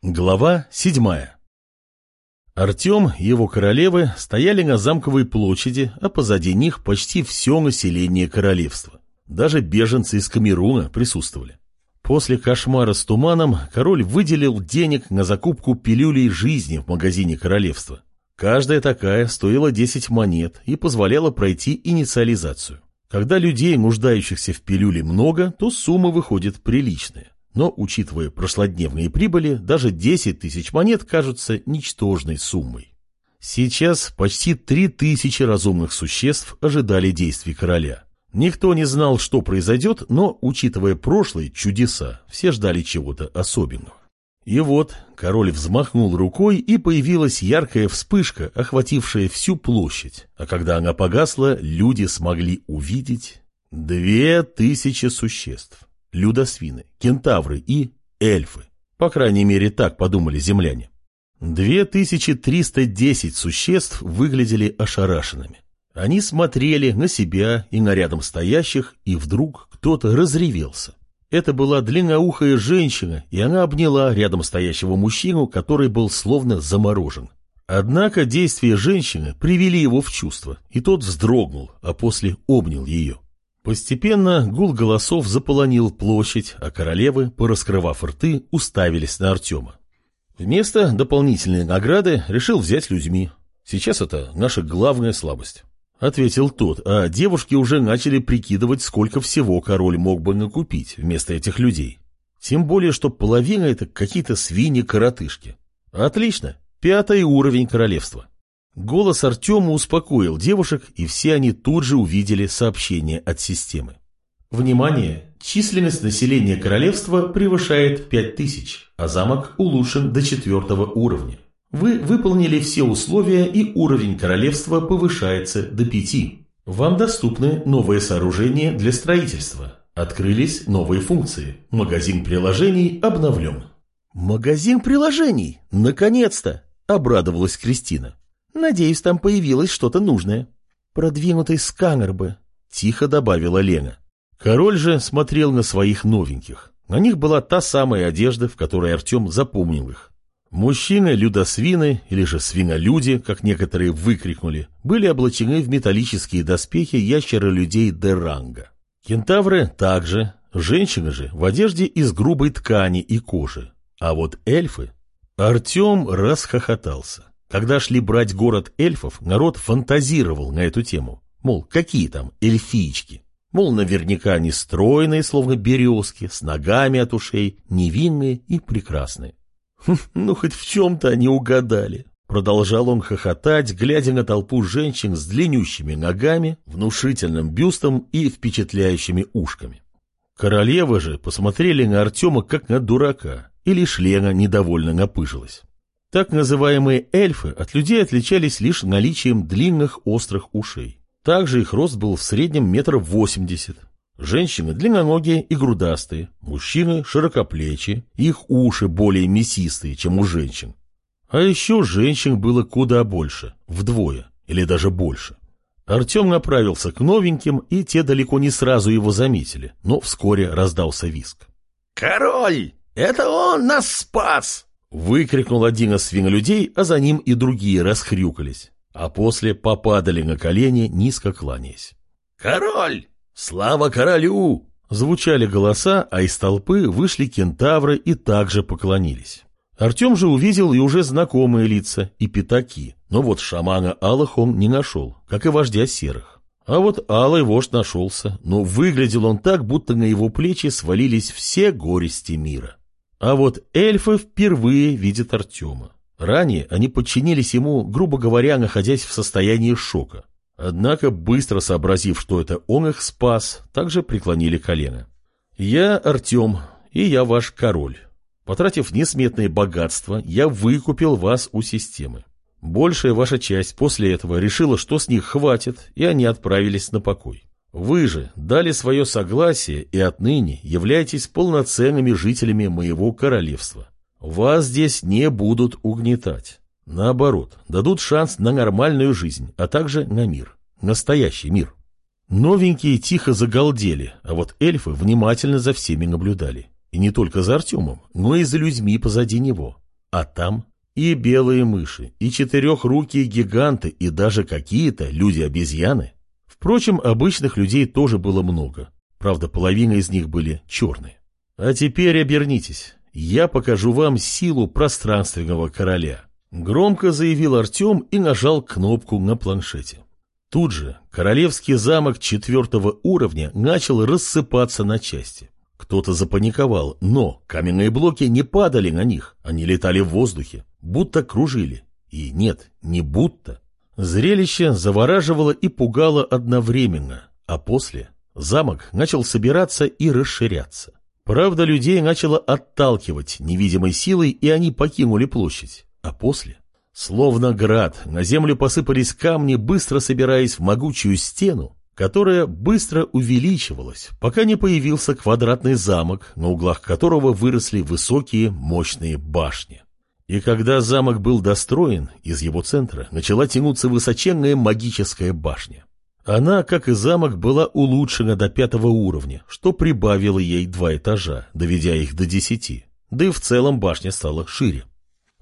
Глава седьмая Артем и его королевы стояли на замковой площади, а позади них почти все население королевства. Даже беженцы из Камеруна присутствовали. После кошмара с туманом король выделил денег на закупку пилюлей жизни в магазине королевства. Каждая такая стоила 10 монет и позволяла пройти инициализацию. Когда людей, нуждающихся в пилюле, много, то сумма выходит приличная. Но, учитывая прошлодневные прибыли, даже 10 тысяч монет кажутся ничтожной суммой. Сейчас почти 3 тысячи разумных существ ожидали действий короля. Никто не знал, что произойдет, но, учитывая прошлые чудеса, все ждали чего-то особенного. И вот король взмахнул рукой, и появилась яркая вспышка, охватившая всю площадь. А когда она погасла, люди смогли увидеть две тысячи существ людосвины, кентавры и эльфы. По крайней мере, так подумали земляне. 2310 существ выглядели ошарашенными. Они смотрели на себя и на рядом стоящих, и вдруг кто-то разревелся. Это была длинноухая женщина, и она обняла рядом стоящего мужчину, который был словно заморожен. Однако действия женщины привели его в чувство, и тот вздрогнул, а после обнял ее. Постепенно гул голосов заполонил площадь, а королевы, пораскрывав рты, уставились на Артема. Вместо дополнительной награды решил взять людьми. Сейчас это наша главная слабость. Ответил тот, а девушки уже начали прикидывать, сколько всего король мог бы накупить вместо этих людей. Тем более, что половина это какие-то свиньи-коротышки. Отлично, пятый уровень королевства. Голос Артема успокоил девушек, и все они тут же увидели сообщение от системы. Внимание! Численность населения королевства превышает 5000, а замок улучшен до четвертого уровня. Вы выполнили все условия, и уровень королевства повышается до 5. Вам доступны новые сооружения для строительства. Открылись новые функции. Магазин приложений обновлен. «Магазин приложений! Наконец-то!» – обрадовалась Кристина. Надеюсь, там появилось что-то нужное. Продвинутый сканер бы, тихо добавила Лена. Король же смотрел на своих новеньких. На них была та самая одежда, в которой Артем запомнил их. Мужчины-людосвины, или же свинолюди, как некоторые выкрикнули, были облачены в металлические доспехи ящера-людей Деранга. Кентавры также, женщины же в одежде из грубой ткани и кожи. А вот эльфы... Артем расхохотался. Когда шли брать город эльфов, народ фантазировал на эту тему. Мол, какие там эльфички? Мол, наверняка они стройные, словно березки, с ногами от ушей, невинные и прекрасные. Хм, ну, хоть в чем-то они угадали. Продолжал он хохотать, глядя на толпу женщин с длиннющими ногами, внушительным бюстом и впечатляющими ушками. Королевы же посмотрели на Артема как на дурака, и лишь Лена недовольно напыжилась. Так называемые эльфы от людей отличались лишь наличием длинных острых ушей. Также их рост был в среднем метр восемьдесят. Женщины длинноногие и грудастые, мужчины широкоплечие, их уши более мясистые, чем у женщин. А еще женщин было куда больше, вдвое или даже больше. Артем направился к новеньким, и те далеко не сразу его заметили, но вскоре раздался виск. «Король! Это он нас спас!» Выкрикнул один из свинолюдей, а за ним и другие расхрюкались, а после попадали на колени, низко кланяясь. «Король! Слава королю!» Звучали голоса, а из толпы вышли кентавры и также поклонились. Артем же увидел и уже знакомые лица, и пятаки, но вот шамана Алых он не нашел, как и вождя серых. А вот Алый вождь нашелся, но выглядел он так, будто на его плечи свалились все горести мира. А вот эльфы впервые видят Артема. Ранее они подчинились ему, грубо говоря, находясь в состоянии шока. Однако, быстро сообразив, что это он их спас, также преклонили колено. «Я Артем, и я ваш король. Потратив несметные богатства, я выкупил вас у системы. Большая ваша часть после этого решила, что с них хватит, и они отправились на покой. Вы же дали свое согласие и отныне являетесь полноценными жителями моего королевства. Вас здесь не будут угнетать. Наоборот, дадут шанс на нормальную жизнь, а также на мир. Настоящий мир. Новенькие тихо загалдели, а вот эльфы внимательно за всеми наблюдали. И не только за Артемом, но и за людьми позади него. А там и белые мыши, и четырехрукие гиганты, и даже какие-то люди-обезьяны. Впрочем, обычных людей тоже было много. Правда, половина из них были черные. А теперь обернитесь. Я покажу вам силу пространственного короля. Громко заявил Артем и нажал кнопку на планшете. Тут же королевский замок четвертого уровня начал рассыпаться на части. Кто-то запаниковал, но каменные блоки не падали на них, они летали в воздухе, будто кружили. И нет, не будто. Зрелище завораживало и пугало одновременно, а после замок начал собираться и расширяться. Правда, людей начало отталкивать невидимой силой, и они покинули площадь. А после, словно град, на землю посыпались камни, быстро собираясь в могучую стену, которая быстро увеличивалась, пока не появился квадратный замок, на углах которого выросли высокие мощные башни. И когда замок был достроен, из его центра начала тянуться высоченная магическая башня. Она, как и замок, была улучшена до пятого уровня, что прибавило ей два этажа, доведя их до десяти. Да и в целом башня стала шире.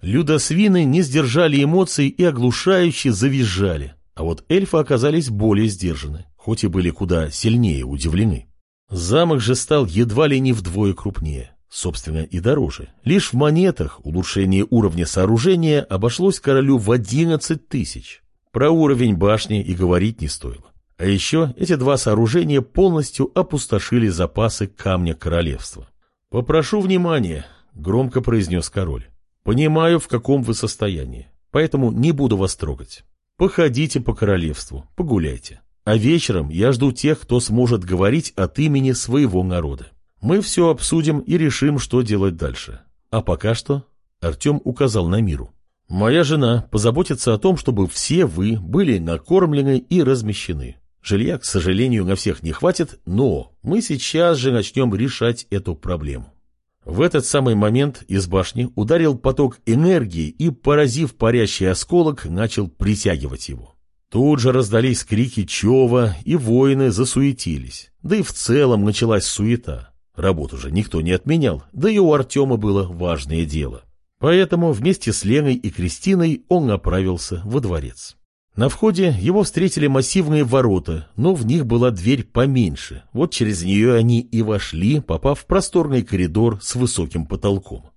Людосвины не сдержали эмоций и оглушающе завизжали, а вот эльфы оказались более сдержаны, хоть и были куда сильнее удивлены. Замок же стал едва ли не вдвое крупнее, собственно и дороже. Лишь в монетах улучшение уровня сооружения обошлось королю в одиннадцать тысяч. Про уровень башни и говорить не стоило. А еще эти два сооружения полностью опустошили запасы камня королевства. «Попрошу внимания», — громко произнес король. «Понимаю, в каком вы состоянии, поэтому не буду вас трогать. Походите по королевству, погуляйте. А вечером я жду тех, кто сможет говорить от имени своего народа. Мы все обсудим и решим, что делать дальше. А пока что...» Артем указал на миру. «Моя жена позаботится о том, чтобы все вы были накормлены и размещены. Жилья, к сожалению, на всех не хватит, но мы сейчас же начнем решать эту проблему. В этот самый момент из башни ударил поток энергии и, поразив парящий осколок, начал притягивать его. Тут же раздались крики Чова, и воины засуетились. Да и в целом началась суета. Работу же никто не отменял, да и у Артема было важное дело. Поэтому вместе с Леной и Кристиной он направился во дворец. На входе его встретили массивные ворота, но в них была дверь поменьше. Вот через нее они и вошли, попав в просторный коридор с высоким потолком.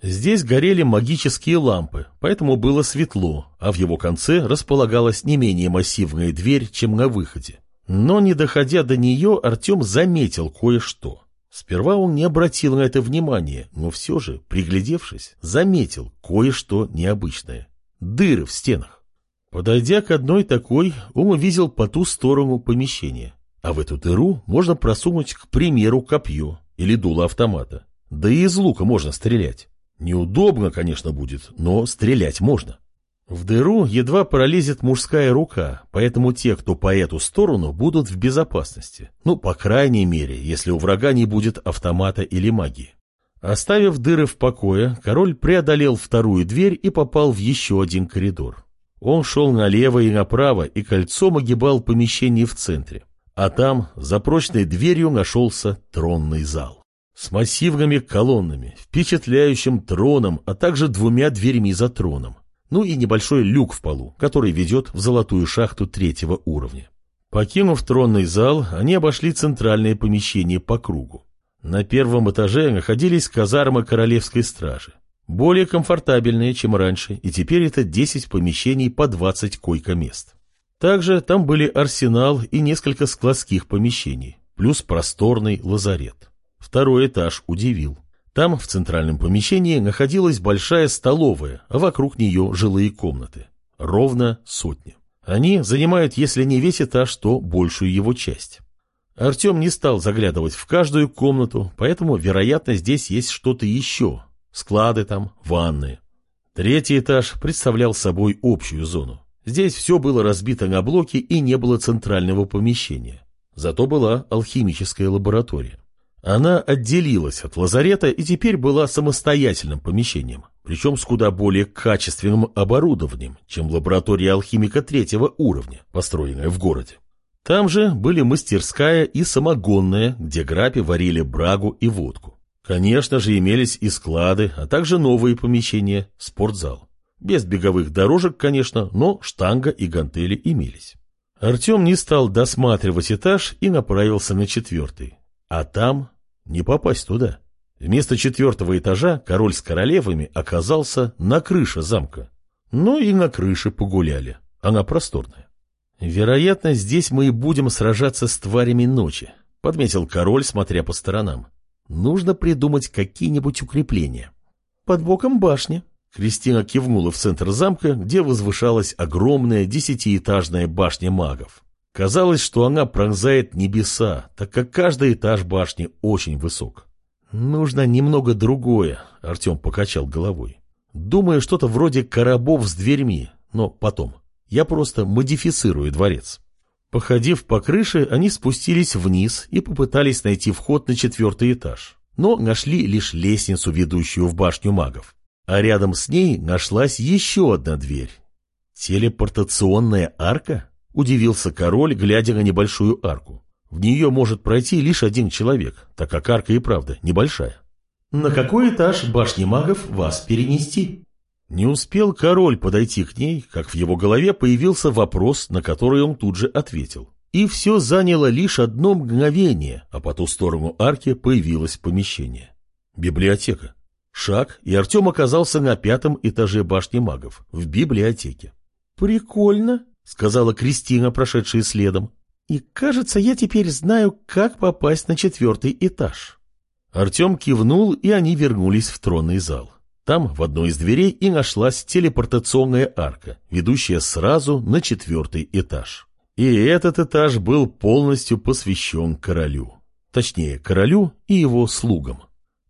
Здесь горели магические лампы, поэтому было светло, а в его конце располагалась не менее массивная дверь, чем на выходе. Но не доходя до нее, Артем заметил кое-что. Сперва он не обратил на это внимания, но все же, приглядевшись, заметил кое-что необычное. Дыры в стенах. Подойдя к одной такой, он увидел по ту сторону помещения. А в эту дыру можно просунуть, к примеру, копье или дуло автомата. Да и из лука можно стрелять. Неудобно, конечно, будет, но стрелять можно. В дыру едва пролезет мужская рука, поэтому те, кто по эту сторону, будут в безопасности. Ну, по крайней мере, если у врага не будет автомата или магии. Оставив дыры в покое, король преодолел вторую дверь и попал в еще один коридор. Он шел налево и направо и кольцом огибал помещение в центре. А там, за прочной дверью, нашелся тронный зал. С массивными колоннами, впечатляющим троном, а также двумя дверьми за троном. Ну и небольшой люк в полу, который ведет в золотую шахту третьего уровня. Покинув тронный зал, они обошли центральное помещение по кругу. На первом этаже находились казармы королевской стражи. Более комфортабельные, чем раньше, и теперь это 10 помещений по 20 койко-мест. Также там были арсенал и несколько складских помещений, плюс просторный лазарет. Второй этаж удивил. Там, в центральном помещении, находилась большая столовая, а вокруг нее жилые комнаты. Ровно сотня. Они занимают, если не весь этаж, то большую его часть. Артем не стал заглядывать в каждую комнату, поэтому, вероятно, здесь есть что-то еще, Склады там, ванны. Третий этаж представлял собой общую зону. Здесь все было разбито на блоки и не было центрального помещения. Зато была алхимическая лаборатория. Она отделилась от лазарета и теперь была самостоятельным помещением, причем с куда более качественным оборудованием, чем лаборатория алхимика третьего уровня, построенная в городе. Там же были мастерская и самогонная, где грапи варили брагу и водку. Конечно же, имелись и склады, а также новые помещения, спортзал. Без беговых дорожек, конечно, но штанга и гантели имелись. Артем не стал досматривать этаж и направился на четвертый. А там не попасть туда. Вместо четвертого этажа король с королевами оказался на крыше замка. Но и на крыше погуляли. Она просторная. Вероятно, здесь мы и будем сражаться с тварями ночи, подметил король, смотря по сторонам. Нужно придумать какие-нибудь укрепления. Под боком башни. Кристина кивнула в центр замка, где возвышалась огромная десятиэтажная башня магов. Казалось, что она пронзает небеса, так как каждый этаж башни очень высок. «Нужно немного другое», — Артем покачал головой. «Думаю, что-то вроде коробов с дверьми, но потом. Я просто модифицирую дворец». Походив по крыше, они спустились вниз и попытались найти вход на четвертый этаж, но нашли лишь лестницу, ведущую в башню магов. А рядом с ней нашлась еще одна дверь. «Телепортационная арка?» – удивился король, глядя на небольшую арку. В нее может пройти лишь один человек, так как арка и правда небольшая. «На какой этаж башни магов вас перенести?» Не успел король подойти к ней, как в его голове появился вопрос, на который он тут же ответил. И все заняло лишь одно мгновение, а по ту сторону арки появилось помещение. Библиотека. Шаг, и Артем оказался на пятом этаже башни магов, в библиотеке. «Прикольно», — сказала Кристина, прошедшая следом. «И кажется, я теперь знаю, как попасть на четвертый этаж». Артем кивнул, и они вернулись в тронный зал. Там в одной из дверей и нашлась телепортационная арка, ведущая сразу на четвертый этаж. И этот этаж был полностью посвящен королю. Точнее, королю и его слугам.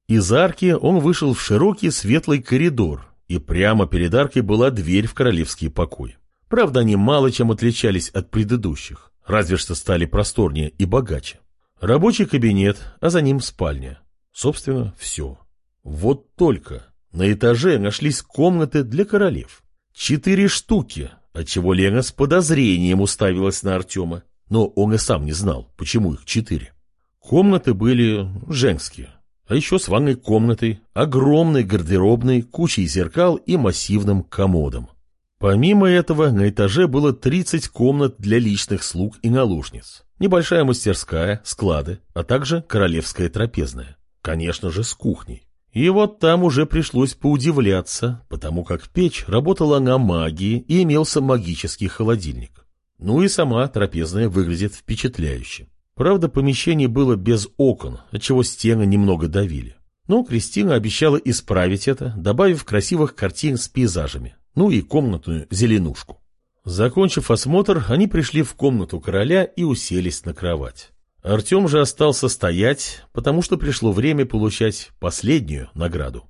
Из арки он вышел в широкий светлый коридор, и прямо перед аркой была дверь в королевский покой. Правда, они мало чем отличались от предыдущих, разве что стали просторнее и богаче. Рабочий кабинет, а за ним спальня. Собственно, все. Вот только на этаже нашлись комнаты для королев. Четыре штуки, отчего Лена с подозрением уставилась на Артема. Но он и сам не знал, почему их четыре. Комнаты были женские, а еще с ванной комнатой, огромной гардеробной, кучей зеркал и массивным комодом. Помимо этого, на этаже было 30 комнат для личных слуг и наложниц, небольшая мастерская, склады, а также королевская трапезная. Конечно же, с кухней. И вот там уже пришлось поудивляться, потому как печь работала на магии и имелся магический холодильник. Ну и сама трапезная выглядит впечатляюще. Правда, помещение было без окон, отчего стены немного давили. Но Кристина обещала исправить это, добавив красивых картин с пейзажами, ну и комнатную зеленушку. Закончив осмотр, они пришли в комнату короля и уселись на кровать. Артем же остался стоять, потому что пришло время получать последнюю награду.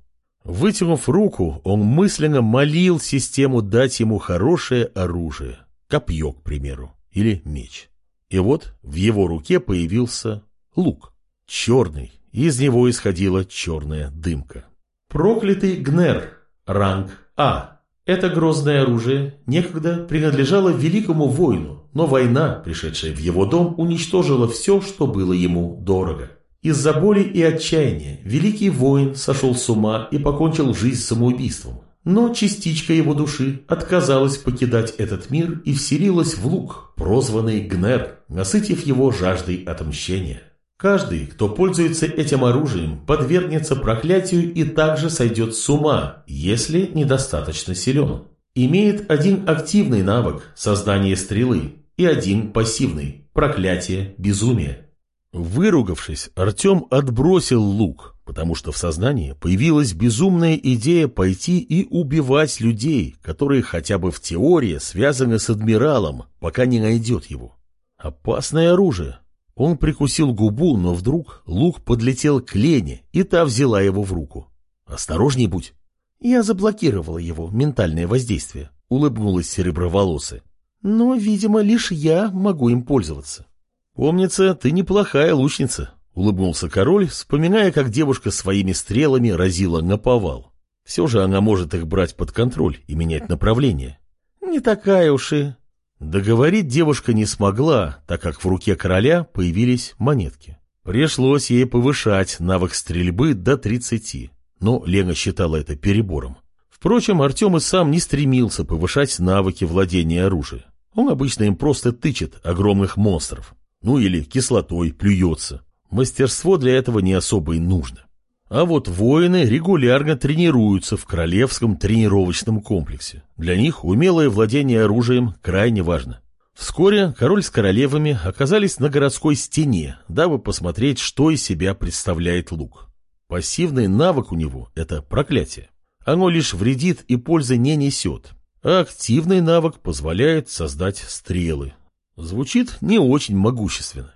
Вытянув руку, он мысленно молил систему дать ему хорошее оружие, копье, к примеру, или меч. И вот в его руке появился лук, черный, из него исходила черная дымка. Проклятый Гнер, ранг А. Это грозное оружие некогда принадлежало великому воину, но война, пришедшая в его дом, уничтожила все, что было ему дорого. Из-за боли и отчаяния великий воин сошел с ума и покончил жизнь самоубийством. Но частичка его души отказалась покидать этот мир и вселилась в лук, прозванный Гнер, насытив его жаждой отмщения. Каждый, кто пользуется этим оружием, подвергнется проклятию и также сойдет с ума, если недостаточно силен. Имеет один активный навык – создание стрелы, и один пассивный – проклятие безумия. Выругавшись, Артем отбросил лук, потому что в сознании появилась безумная идея пойти и убивать людей, которые хотя бы в теории связаны с адмиралом, пока не найдет его. Опасное оружие, он прикусил губу, но вдруг лук подлетел к Лене, и та взяла его в руку. «Осторожней будь!» Я заблокировала его ментальное воздействие, улыбнулась сереброволосая. Но, видимо, лишь я могу им пользоваться. «Помнится, ты неплохая лучница», — улыбнулся король, вспоминая, как девушка своими стрелами разила на повал. Все же она может их брать под контроль и менять направление. «Не такая уж и...» Договорить девушка не смогла, так как в руке короля появились монетки. Пришлось ей повышать навык стрельбы до 30, но Лена считала это перебором. Впрочем, Артем и сам не стремился повышать навыки владения оружием. Он обычно им просто тычет огромных монстров. Ну или кислотой плюется. Мастерство для этого не особо и нужно. А вот воины регулярно тренируются в Королевском тренировочном комплексе. Для них умелое владение оружием крайне важно. Вскоре король с королевами оказались на городской стене, дабы посмотреть, что из себя представляет лук. Пассивный навык у него – это проклятие. Оно лишь вредит и пользы не несет. А активный навык позволяет создать стрелы. Звучит не очень могущественно.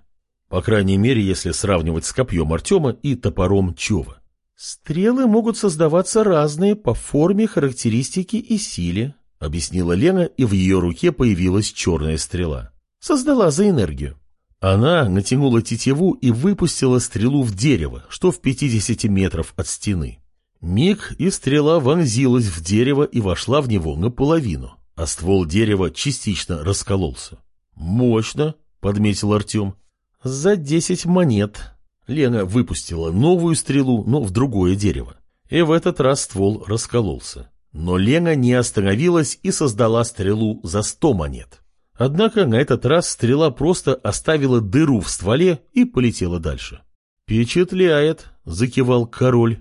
По крайней мере, если сравнивать с копьем Артема и топором Чова. «Стрелы могут создаваться разные по форме, характеристике и силе», — объяснила Лена, и в ее руке появилась черная стрела. Создала за энергию. Она натянула тетиву и выпустила стрелу в дерево, что в 50 метров от стены. Миг, и стрела вонзилась в дерево и вошла в него наполовину, а ствол дерева частично раскололся. «Мощно», — подметил Артем. «За десять монет». Лена выпустила новую стрелу, но в другое дерево. И в этот раз ствол раскололся. Но Лена не остановилась и создала стрелу за сто монет. Однако на этот раз стрела просто оставила дыру в стволе и полетела дальше. «Впечатляет», — закивал король.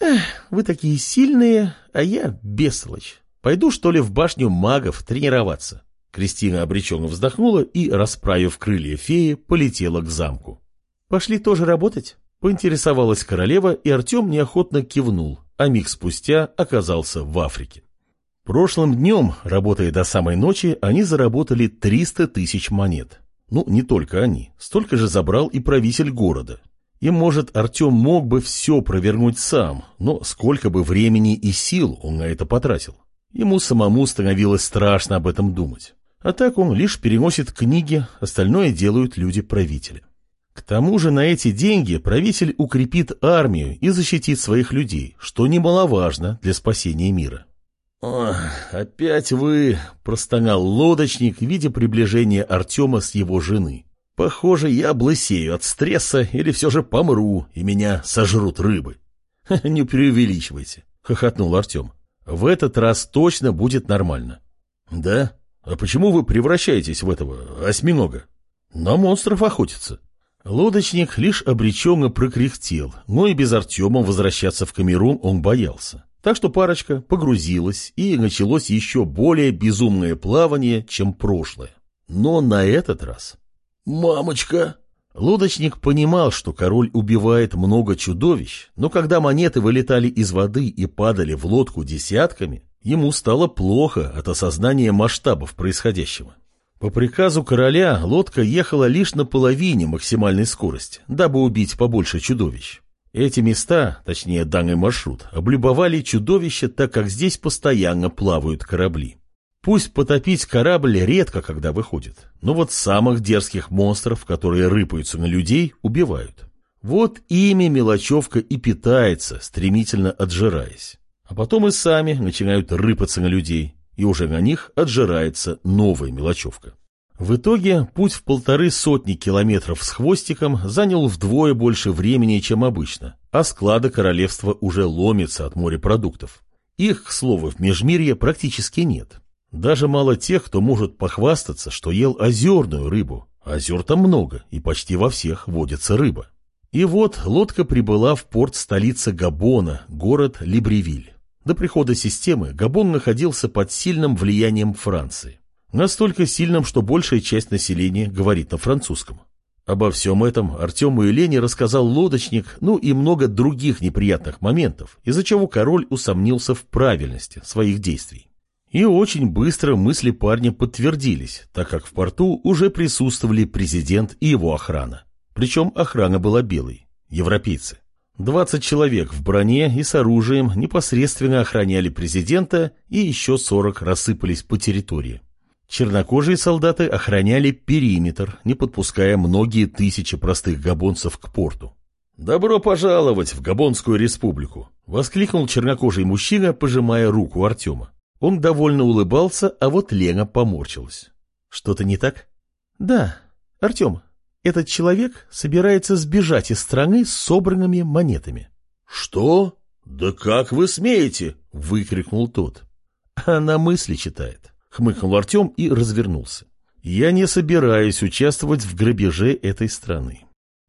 «Эх, вы такие сильные, а я бестолочь. Пойду, что ли, в башню магов тренироваться». Кристина обреченно вздохнула и, расправив крылья феи, полетела к замку. «Пошли тоже работать?» — поинтересовалась королева, и Артем неохотно кивнул, а миг спустя оказался в Африке. Прошлым днем, работая до самой ночи, они заработали 300 тысяч монет. Ну, не только они. Столько же забрал и правитель города. И, может, Артем мог бы все провернуть сам, но сколько бы времени и сил он на это потратил. Ему самому становилось страшно об этом думать. А так он лишь переносит книги, остальное делают люди-правителя. К тому же на эти деньги правитель укрепит армию и защитит своих людей, что немаловажно для спасения мира. «Ох, опять вы!» – простонал лодочник, видя приближение Артема с его жены. «Похоже, я облысею от стресса или все же помру, и меня сожрут рыбы». «Не преувеличивайте», – хохотнул Артем. «В этот раз точно будет нормально». «Да? А почему вы превращаетесь в этого осьминога?» «На монстров охотятся». Лодочник лишь обреченно прокряхтел, но и без Артема возвращаться в Камерун он боялся. Так что парочка погрузилась, и началось еще более безумное плавание, чем прошлое. Но на этот раз... «Мамочка!» Лодочник понимал, что король убивает много чудовищ, но когда монеты вылетали из воды и падали в лодку десятками, ему стало плохо от осознания масштабов происходящего. По приказу короля лодка ехала лишь на половине максимальной скорости, дабы убить побольше чудовищ. Эти места, точнее данный маршрут, облюбовали чудовища, так как здесь постоянно плавают корабли. Пусть потопить корабль редко когда выходит, но вот самых дерзких монстров, которые рыпаются на людей, убивают. Вот ими мелочевка и питается, стремительно отжираясь. А потом и сами начинают рыпаться на людей, и уже на них отжирается новая мелочевка. В итоге путь в полторы сотни километров с хвостиком занял вдвое больше времени, чем обычно, а склады королевства уже ломятся от морепродуктов. Их, к слову, в Межмирье практически нет. Даже мало тех, кто может похвастаться, что ел озерную рыбу. Озер там много, и почти во всех водится рыба. И вот лодка прибыла в порт столицы Габона, город Либревиль. До прихода системы Габон находился под сильным влиянием Франции. Настолько сильным, что большая часть населения говорит на французском. Обо всем этом Артему и Лене рассказал лодочник, ну и много других неприятных моментов, из-за чего король усомнился в правильности своих действий. И очень быстро мысли парня подтвердились, так как в порту уже присутствовали президент и его охрана. Причем охрана была белой, европейцы. Двадцать человек в броне и с оружием непосредственно охраняли президента, и еще сорок рассыпались по территории. Чернокожие солдаты охраняли периметр, не подпуская многие тысячи простых габонцев к порту. «Добро пожаловать в Габонскую республику!» — воскликнул чернокожий мужчина, пожимая руку Артема. Он довольно улыбался, а вот Лена поморщилась. «Что-то не так?» «Да. Артем, Этот человек собирается сбежать из страны с собранными монетами. «Что? Да как вы смеете?» — выкрикнул тот. «Она мысли читает», — хмыкнул Артем и развернулся. «Я не собираюсь участвовать в грабеже этой страны».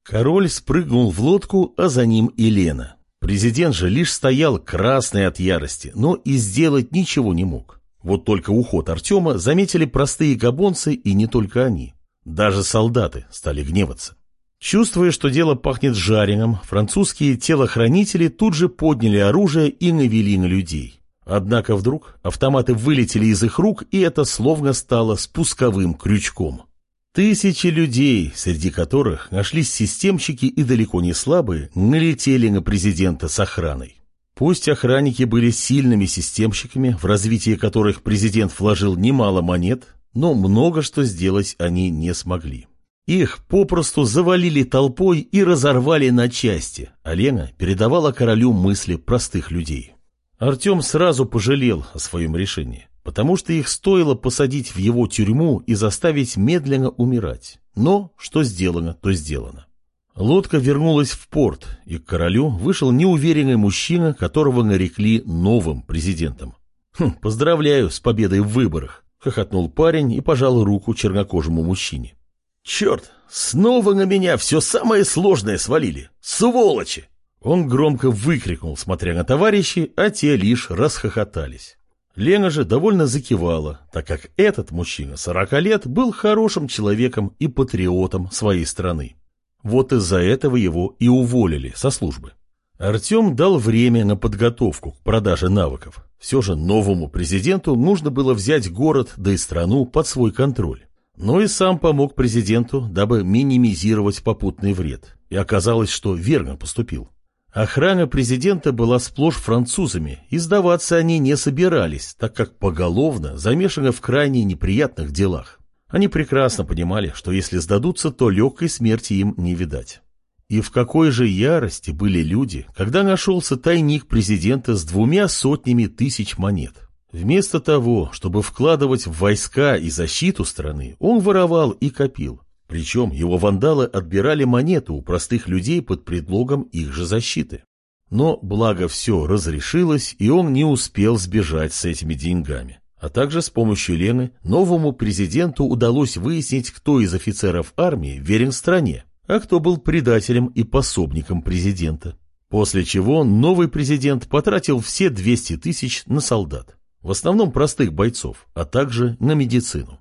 Король спрыгнул в лодку, а за ним и Лена. Президент же лишь стоял красный от ярости, но и сделать ничего не мог. Вот только уход Артема заметили простые габонцы и не только они. Даже солдаты стали гневаться. Чувствуя, что дело пахнет жареным, французские телохранители тут же подняли оружие и навели на людей. Однако вдруг автоматы вылетели из их рук, и это словно стало спусковым крючком. Тысячи людей, среди которых нашлись системщики и далеко не слабые, налетели на президента с охраной. Пусть охранники были сильными системщиками, в развитие которых президент вложил немало монет, но много что сделать они не смогли. Их попросту завалили толпой и разорвали на части, а Лена передавала королю мысли простых людей. Артем сразу пожалел о своем решении, потому что их стоило посадить в его тюрьму и заставить медленно умирать. Но что сделано, то сделано. Лодка вернулась в порт, и к королю вышел неуверенный мужчина, которого нарекли новым президентом. «Хм, «Поздравляю с победой в выборах», — хохотнул парень и пожал руку чернокожему мужчине. «Черт, снова на меня все самое сложное свалили! Сволочи!» Он громко выкрикнул, смотря на товарищей, а те лишь расхохотались. Лена же довольно закивала, так как этот мужчина сорока лет был хорошим человеком и патриотом своей страны. Вот из-за этого его и уволили со службы. Артем дал время на подготовку к продаже навыков. Все же новому президенту нужно было взять город, да и страну под свой контроль. Но и сам помог президенту, дабы минимизировать попутный вред. И оказалось, что верно поступил. Охрана президента была сплошь французами, и сдаваться они не собирались, так как поголовно замешаны в крайне неприятных делах. Они прекрасно понимали, что если сдадутся, то легкой смерти им не видать. И в какой же ярости были люди, когда нашелся тайник президента с двумя сотнями тысяч монет. Вместо того, чтобы вкладывать в войска и защиту страны, он воровал и копил. Причем его вандалы отбирали монету у простых людей под предлогом их же защиты. Но благо все разрешилось, и он не успел сбежать с этими деньгами. А также с помощью Лены новому президенту удалось выяснить, кто из офицеров армии верен стране, а кто был предателем и пособником президента. После чего новый президент потратил все 200 тысяч на солдат, в основном простых бойцов, а также на медицину.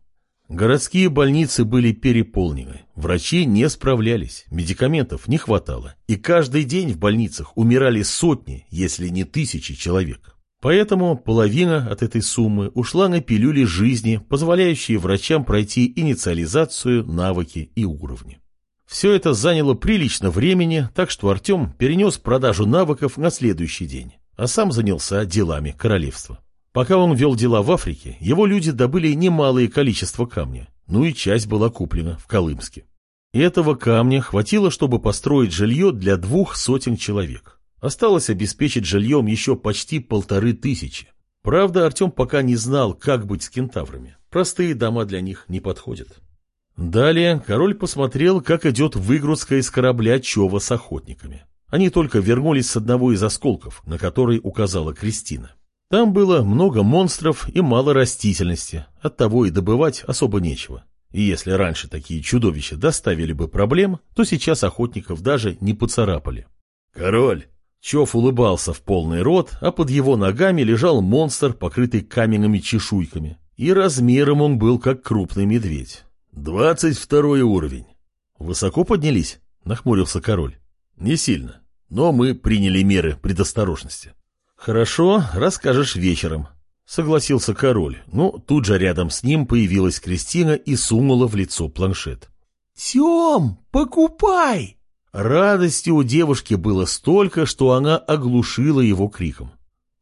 Городские больницы были переполнены, врачи не справлялись, медикаментов не хватало, и каждый день в больницах умирали сотни, если не тысячи человек. Поэтому половина от этой суммы ушла на пилюли жизни, позволяющие врачам пройти инициализацию, навыки и уровни. Все это заняло прилично времени, так что Артем перенес продажу навыков на следующий день, а сам занялся делами королевства. Пока он вел дела в Африке, его люди добыли немалое количество камня, ну и часть была куплена в Колымске. Этого камня хватило, чтобы построить жилье для двух сотен человек. Осталось обеспечить жильем еще почти полторы тысячи. Правда, Артем пока не знал, как быть с кентаврами. Простые дома для них не подходят. Далее король посмотрел, как идет выгрузка из корабля Чова с охотниками. Они только вернулись с одного из осколков, на который указала Кристина. Там было много монстров и мало растительности, оттого и добывать особо нечего. И если раньше такие чудовища доставили бы проблем, то сейчас охотников даже не поцарапали. «Король, Чов улыбался в полный рот, а под его ногами лежал монстр, покрытый каменными чешуйками. И размером он был как крупный медведь. «Двадцать второй уровень». «Высоко поднялись?» — нахмурился король. «Не сильно, но мы приняли меры предосторожности». «Хорошо, расскажешь вечером», — согласился король, но тут же рядом с ним появилась Кристина и сунула в лицо планшет. «Тем, покупай!» Радости у девушки было столько, что она оглушила его криком.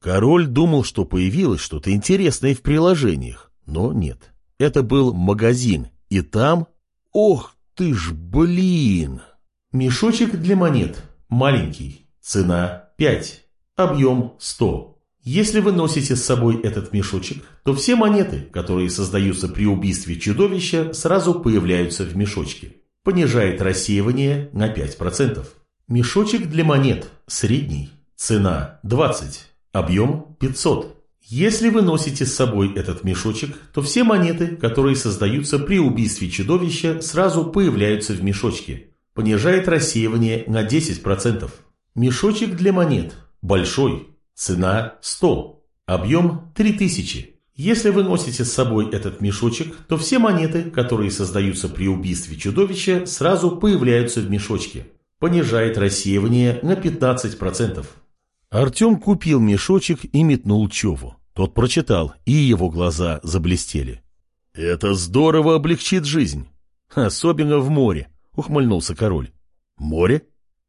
Король думал, что появилось что-то интересное в приложениях, но нет. Это был магазин, и там... Ох ты ж, блин! Мешочек для монет. Маленький. Цена 5. Объем 100. Если вы носите с собой этот мешочек, то все монеты, которые создаются при убийстве чудовища, сразу появляются в мешочке. Понижает рассеивание на 5%. Мешочек для монет. Средний. Цена 20. Объем 500. Если вы носите с собой этот мешочек, то все монеты, которые создаются при убийстве чудовища, сразу появляются в мешочке. Понижает рассеивание на 10%. Мешочек для монет. Большой. Цена 100. Объем 3000. Если вы носите с собой этот мешочек, то все монеты, которые создаются при убийстве чудовища, сразу появляются в мешочке. Понижает рассеивание на 15%. Артем купил мешочек и метнул Чову. Тот прочитал, и его глаза заблестели. «Это здорово облегчит жизнь. Особенно в море», — ухмыльнулся король. «Море?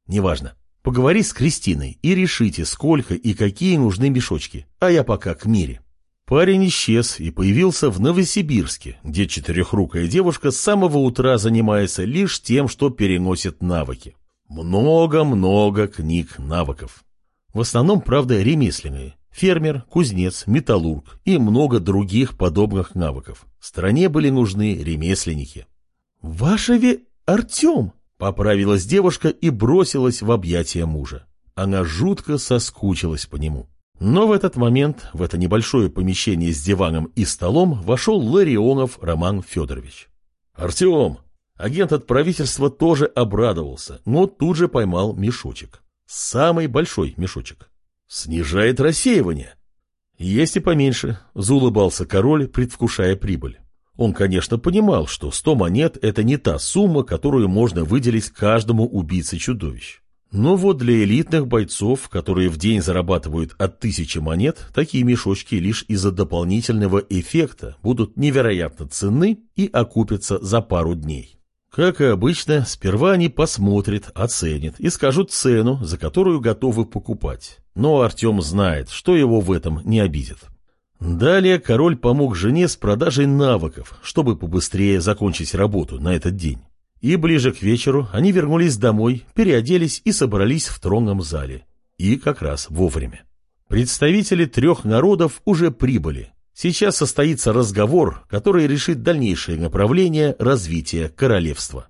Неважно. Поговори с Кристиной и решите, сколько и какие нужны мешочки, а я пока к мире». Парень исчез и появился в Новосибирске, где четырехрукая девушка с самого утра занимается лишь тем, что переносит навыки. Много-много книг навыков. В основном, правда, ремесленные. Фермер, кузнец, металлург и много других подобных навыков. Стране были нужны ремесленники. «Ваше ве... Артем!» — поправилась девушка и бросилась в объятия мужа. Она жутко соскучилась по нему. Но в этот момент в это небольшое помещение с диваном и столом вошел Ларионов Роман Федорович. «Артем!» Агент от правительства тоже обрадовался, но тут же поймал мешочек. Самый большой мешочек. Снижает рассеивание. Есть и поменьше, заулыбался король, предвкушая прибыль. Он, конечно, понимал, что 100 монет – это не та сумма, которую можно выделить каждому убийце чудовищ. Но вот для элитных бойцов, которые в день зарабатывают от тысячи монет, такие мешочки лишь из-за дополнительного эффекта будут невероятно ценны и окупятся за пару дней. Как и обычно, сперва они посмотрят, оценят и скажут цену, за которую готовы покупать. Но Артем знает, что его в этом не обидит. Далее король помог жене с продажей навыков, чтобы побыстрее закончить работу на этот день. И ближе к вечеру они вернулись домой, переоделись и собрались в тронном зале. И как раз вовремя. Представители трех народов уже прибыли, Сейчас состоится разговор, который решит дальнейшее направление развития королевства.